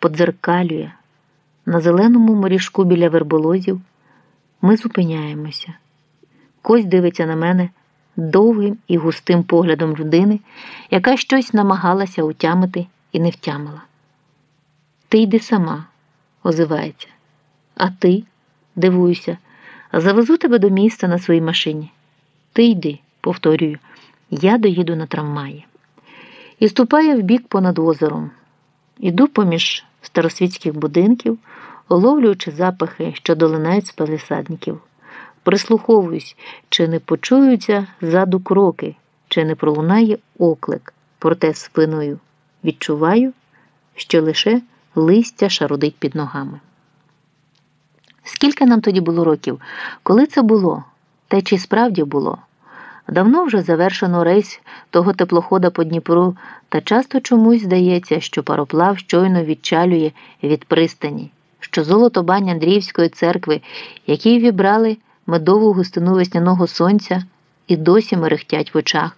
подзеркалює. На зеленому моріжку біля верболозів ми зупиняємося. Кость дивиться на мене довгим і густим поглядом людини, яка щось намагалася утямити і не втямила. Ти йди сама, озивається. А ти, дивуюся, завезу тебе до міста на своїй машині. Ти йди, повторюю, я доїду на трамваї. І ступає вбік понад озером. Іду поміж старосвітських будинків, уловлюючи запахи, що долинають з палисадників. Прислуховуюсь, чи не почуються ззаду кроки, чи не пролунає оклик, проте спиною відчуваю, що лише листя шарудить під ногами. Скільки нам тоді було років? Коли це було? Те чи справді було? Давно вже завершено рейс того теплохода по Дніпру, та часто чомусь здається, що пароплав щойно відчалює від пристані, що золото бань Андріївської церкви, які вібрали медову густину весняного сонця, і досі мерехтять в очах,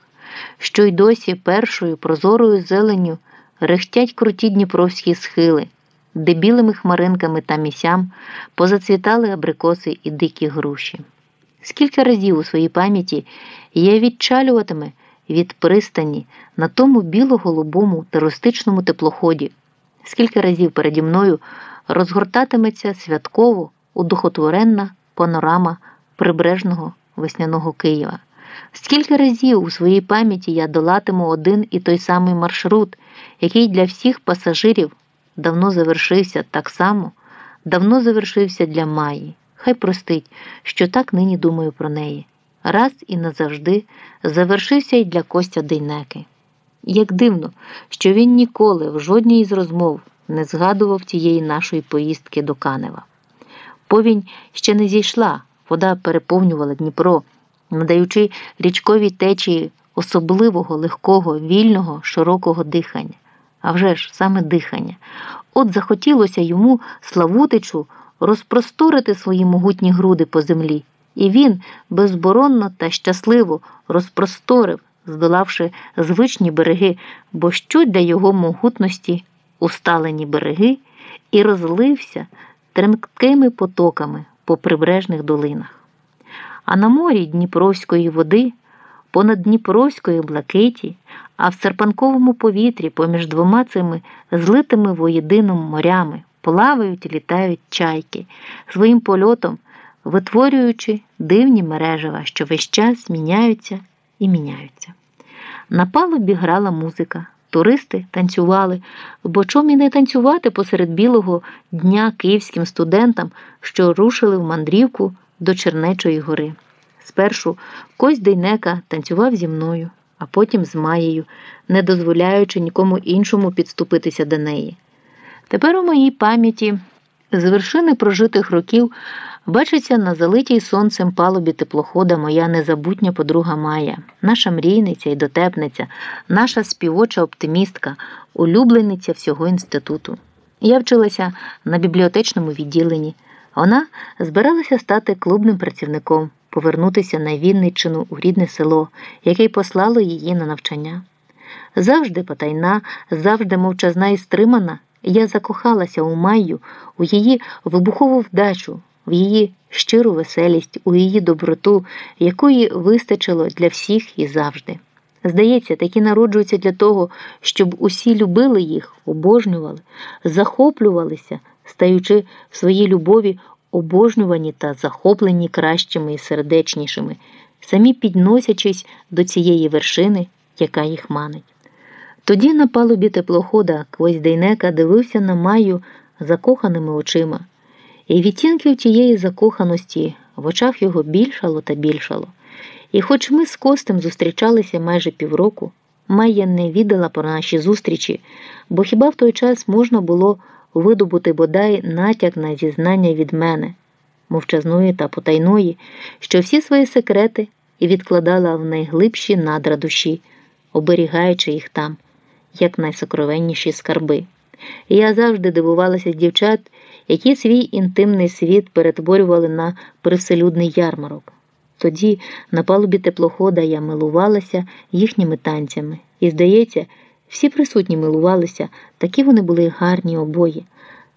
що й досі першою прозорою зеленню рехтять круті дніпровські схили, де білими хмаринками та місям позацвітали абрикоси і дикі груші. Скільки разів у своїй пам'яті я відчалюватиме від пристані на тому біло-голубому терористичному теплоході, скільки разів переді мною розгортатиметься святково удохотворенна панорама прибережного весняного Києва. Скільки разів у своїй пам'яті я долатиму один і той самий маршрут, який для всіх пасажирів давно завершився так само, давно завершився для Маї. Хай простить, що так нині думаю про неї. Раз і назавжди завершився й для Костя Дейнеки. Як дивно, що він ніколи в жодній із розмов не згадував тієї нашої поїздки до Канева. Повінь ще не зійшла, вода переповнювала Дніпро, надаючи річковій течії особливого, легкого, вільного, широкого дихання. А вже ж саме дихання. От захотілося йому Славутичу розпросторити свої могутні груди по землі, і він безборонно та щасливо розпросторив, здолавши звичні береги, бо що для його могутності усталені береги, і розлився тремкими потоками по прибережних долинах. А на морі Дніпровської води, понад Дніпровської блакиті, а в серпанковому повітрі поміж двома цими злитими воєдином морями плавають і літають чайки, своїм польотом витворюючи дивні мережева, що весь час міняються і міняються. На палубі грала музика. Туристи танцювали, бо чом і не танцювати посеред білого дня київським студентам, що рушили в мандрівку до Чернечої гори. Спершу Кость Дейнека танцював зі мною, а потім з Маєю, не дозволяючи нікому іншому підступитися до неї. Тепер у моїй пам'яті з вершини прожитих років бачиться на залитій сонцем палубі теплохода моя незабутня подруга Майя, наша мрійниця і дотепниця, наша співоча оптимістка, улюблениця всього інституту. Я вчилася на бібліотечному відділенні. Вона збиралася стати клубним працівником, повернутися на Вінниччину у рідне село, яке й послало її на навчання. Завжди потайна, завжди мовчазна і стримана. Я закохалася у Майю, у її вибухову вдачу, в її щиру веселість, у її доброту, якої вистачило для всіх і завжди. Здається, такі народжуються для того, щоб усі любили їх, обожнювали, захоплювалися, стаючи в своїй любові обожнювані та захоплені кращими і сердечнішими, самі підносячись до цієї вершини, яка їх манить. Тоді на палубі теплохода Квоздейнека дивився на Маю закоханими очима, і відтінків тієї закоханості в очах його більшало та більшало. І хоч ми з Костем зустрічалися майже півроку, Майя не віддала про наші зустрічі, бо хіба в той час можна було видобути бодай натяк на зізнання від мене, мовчазної та потайної, що всі свої секрети і відкладала в найглибші надра душі, оберігаючи їх там як найсокровенніші скарби. Я завжди дивувалася дівчат, які свій інтимний світ перетворювали на привселюдний ярмарок. Тоді на палубі теплохода я милувалася їхніми танцями, і, здається, Всі присутні милувалися, такі вони були гарні обоє.